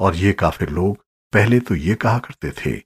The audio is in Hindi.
और ये काफिर लोग पहले तो ये कहा करते थे